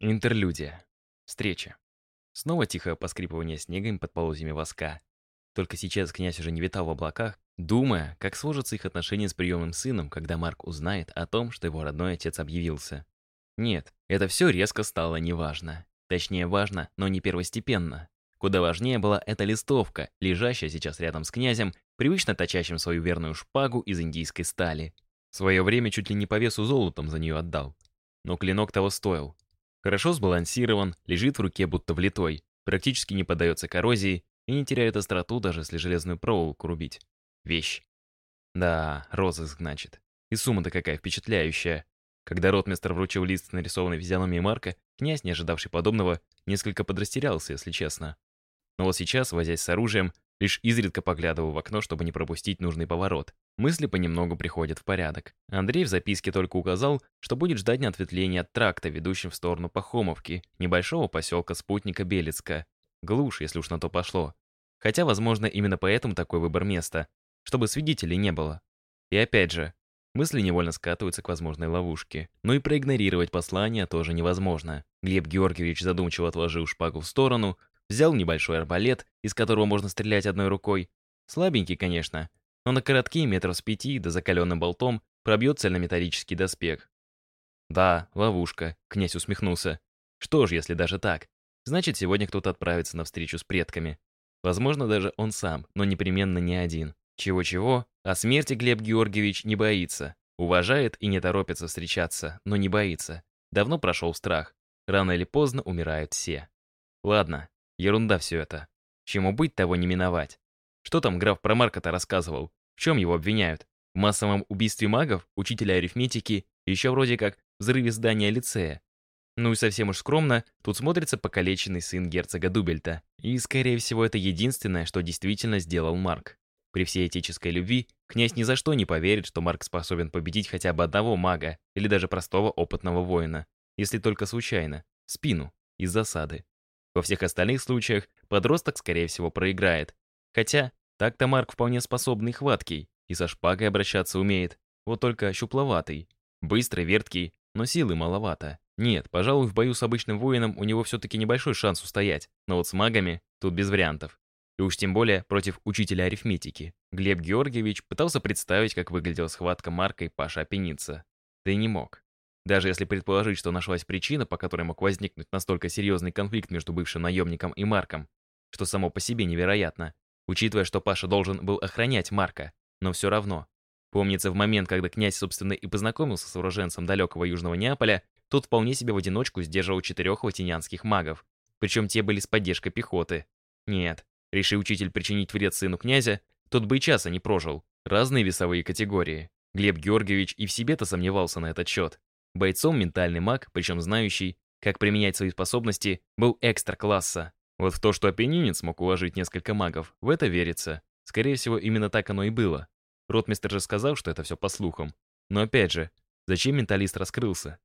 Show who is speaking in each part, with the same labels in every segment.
Speaker 1: Интерлюдия. Встреча. Снова тихое поскрипывание снегом под полозьями воска. Только сейчас князь уже не витал в облаках, думая, как сложатся их отношения с приемным сыном, когда Марк узнает о том, что его родной отец объявился. Нет, это все резко стало неважно. Точнее, важно, но не первостепенно. Куда важнее была эта листовка, лежащая сейчас рядом с князем, привычно точащим свою верную шпагу из индийской стали. В свое время чуть ли не по весу золотом за нее отдал. Но клинок того стоил. Хорошо сбалансирован, лежит в руке будто влитой, практически не поддается коррозии и не теряет остроту, даже если железную проволоку рубить. Вещь. Да, розыск, значит. И сумма-то какая впечатляющая. Когда ротмистр вручил лист с нарисованной физиономией Марка, князь, не ожидавший подобного, несколько подрастерялся, если честно. Но вот сейчас, возясь с оружием, лишь изредка поглядывал в окно, чтобы не пропустить нужный поворот. Мысли понемногу приходят в порядок. Андрей в записке только указал, что будет ждать неответвления от тракта, ведущим в сторону Пахомовки, небольшого поселка спутника Белецка. Глушь, если уж на то пошло. Хотя, возможно, именно поэтому такой выбор места, чтобы свидетелей не было. И опять же, мысли невольно скатываются к возможной ловушке. Но и проигнорировать послание тоже невозможно. Глеб Георгиевич задумчиво отложил шпагу в сторону, взял небольшой арбалет, из которого можно стрелять одной рукой. Слабенький, конечно, но на короткие метров с пяти, да закаленным болтом, пробьет цельнометаллический доспех. «Да, ловушка», — князь усмехнулся. «Что ж, если даже так? Значит, сегодня кто-то отправится на встречу с предками. Возможно, даже он сам, но непременно не один. Чего-чего, а смерти Глеб Георгиевич не боится. Уважает и не торопится встречаться, но не боится. Давно прошел страх. Рано или поздно умирают все. Ладно, ерунда все это. Чему быть, того не миновать. Что там граф про Марка-то рассказывал? В чем его обвиняют? В массовом убийстве магов, учителя арифметики, еще вроде как взрыве здания лицея. Ну и совсем уж скромно, тут смотрится покалеченный сын герцога Дубельта. И, скорее всего, это единственное, что действительно сделал Марк. При всей этической любви, князь ни за что не поверит, что Марк способен победить хотя бы одного мага или даже простого опытного воина, если только случайно, в спину, из засады. Во всех остальных случаях подросток, скорее всего, проиграет. Хотя так-то Марк вполне способный хваткий, и со шпагой обращаться умеет, вот только щупловатый. Быстрый, верткий, но силы маловато. Нет, пожалуй, в бою с обычным воином у него все-таки небольшой шанс устоять, но вот с магами тут без вариантов. И уж тем более против учителя арифметики. Глеб Георгиевич пытался представить, как выглядела схватка Марка и Паша Апеница. Да и не мог. Даже если предположить, что нашлась причина, по которой мог возникнуть настолько серьезный конфликт между бывшим наемником и Марком, что само по себе невероятно, учитывая, что Паша должен был охранять Марка, но все равно. Помнится, в момент, когда князь, собственно, и познакомился с уроженцем далекого Южного Неаполя, тот вполне себе в одиночку сдерживал четырех латинянских магов. Причем те были с поддержкой пехоты. Нет, решил учитель причинить вред сыну князя, тот бы и часа не прожил. Разные весовые категории. Глеб Георгиевич и в себе-то сомневался на этот счет. Бойцом ментальный маг, причем знающий, как применять свои способности, был экстра-класса. Вот в то, что опенинец мог уложить несколько магов, в это верится. Скорее всего, именно так оно и было. Ротмистер же сказал, что это все по слухам. Но опять же, зачем менталист раскрылся?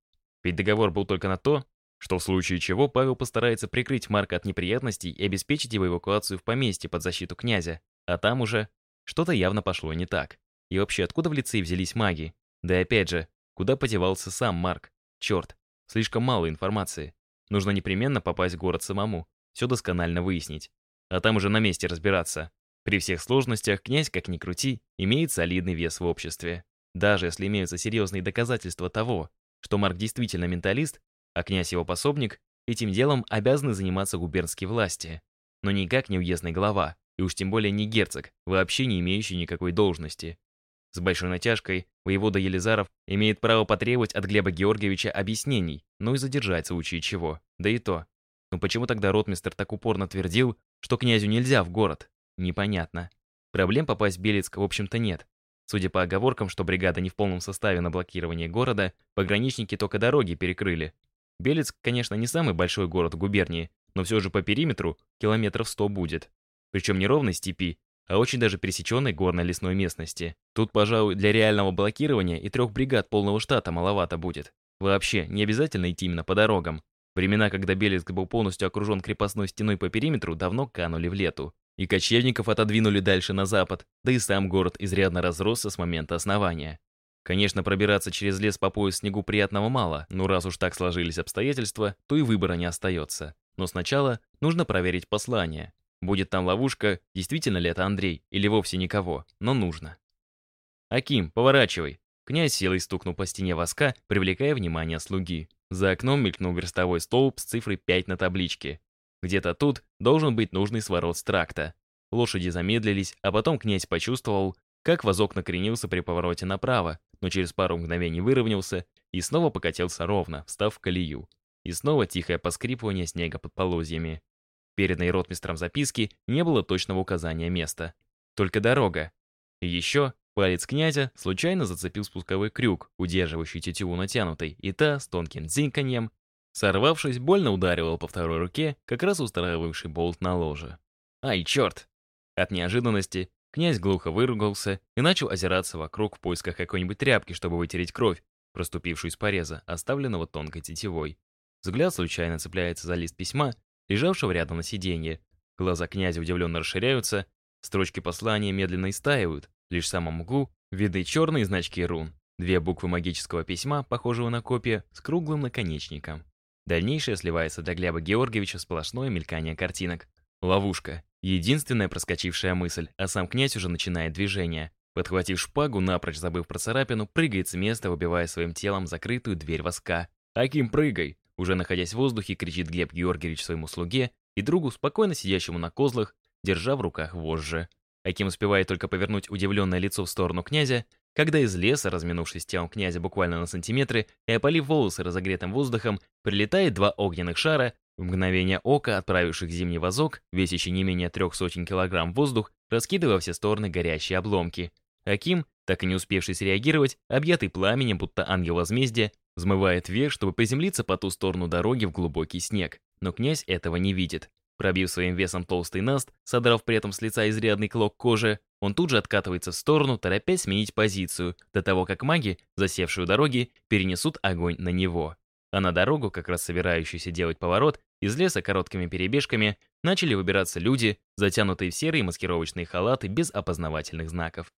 Speaker 1: Ведь договор был только на то, что в случае чего Павел постарается прикрыть Марка от неприятностей и обеспечить его эвакуацию в поместье под защиту князя. А там уже что-то явно пошло не так. И вообще, откуда в лицее взялись маги? Да и опять же, куда подевался сам Марк? Черт, слишком мало информации. Нужно непременно попасть в город самому все досконально выяснить. А там уже на месте разбираться. При всех сложностях князь, как ни крути, имеет солидный вес в обществе. Даже если имеются серьезные доказательства того, что Марк действительно менталист, а князь его пособник, этим делом обязаны заниматься губернские власти. Но никак не уездный глава, и уж тем более не герцог, вообще не имеющий никакой должности. С большой натяжкой воевода Елизаров имеет право потребовать от Глеба Георгиевича объяснений, но и задержать в случае чего. Да и то, но почему тогда ротмистер так упорно твердил, что князю нельзя в город? Непонятно. Проблем попасть в Белецк, в общем-то, нет. Судя по оговоркам, что бригада не в полном составе на блокирование города, пограничники только дороги перекрыли. Белецк, конечно, не самый большой город в губернии, но все же по периметру километров 100 будет. Причем не ровной степи, а очень даже пересеченной горно-лесной местности. Тут, пожалуй, для реального блокирования и трех бригад полного штата маловато будет. Вообще, не обязательно идти именно по дорогам. Времена, когда Белецк был полностью окружен крепостной стеной по периметру, давно канули в лету. И кочевников отодвинули дальше на запад, да и сам город изрядно разросся с момента основания. Конечно, пробираться через лес по пояс снегу приятного мало, но раз уж так сложились обстоятельства, то и выбора не остается. Но сначала нужно проверить послание. Будет там ловушка, действительно ли это Андрей, или вовсе никого, но нужно. «Аким, поворачивай!» Князь силой стукнул по стене воска, привлекая внимание слуги. За окном мелькнул верстовой столб с цифрой 5 на табличке. Где-то тут должен быть нужный сворот с тракта. Лошади замедлились, а потом князь почувствовал, как возок накренился при повороте направо, но через пару мгновений выровнялся и снова покатился ровно, встав в колею. И снова тихое поскрипывание снега под полозьями. Переданной ротмистром записки не было точного указания места. Только дорога. И еще палец князя случайно зацепил спусковой крюк, удерживающий тетиву натянутой, и та, с тонким дзинканьем, сорвавшись, больно ударивал по второй руке, как раз устраивавший болт на ложе. «Ай, черт!» От неожиданности князь глухо выругался и начал озираться вокруг в поисках какой-нибудь тряпки, чтобы вытереть кровь, проступившую из пореза, оставленного тонкой тетивой. Взгляд случайно цепляется за лист письма, лежавшего рядом на сиденье. Глаза князя удивленно расширяются, строчки послания медленно истаивают, лишь в самом углу видны черные значки рун, две буквы магического письма, похожего на копия, с круглым наконечником. Дальнейшее сливается для Глеба Георгиевича сплошное мелькание картинок. Ловушка. Единственная проскочившая мысль, а сам князь уже начинает движение. Подхватив шпагу, напрочь забыв про царапину, прыгает с места, выбивая своим телом закрытую дверь воска. «Аким, прыгай!» Уже находясь в воздухе, кричит Глеб Георгиевич своему слуге и другу, спокойно сидящему на козлах, держа в руках вожжи. Аким успевает только повернуть удивленное лицо в сторону князя, когда из леса, разминувшись телом князя буквально на сантиметры и опалив волосы разогретым воздухом, прилетает два огненных шара, в мгновение ока отправивших зимний вазок, весящий не менее трех сотен килограмм воздух, раскидывая все стороны горящие обломки. Аким, так и не успевший среагировать, объятый пламенем, будто ангел возмездия, взмывает вверх, чтобы приземлиться по ту сторону дороги в глубокий снег. Но князь этого не видит. Пробив своим весом толстый наст, содрав при этом с лица изрядный клок кожи, он тут же откатывается в сторону, торопясь сменить позицию, до того как маги, засевшие у дороги, перенесут огонь на него. А на дорогу, как раз собирающуюся делать поворот, из леса короткими перебежками начали выбираться люди, затянутые в серые маскировочные халаты без опознавательных знаков.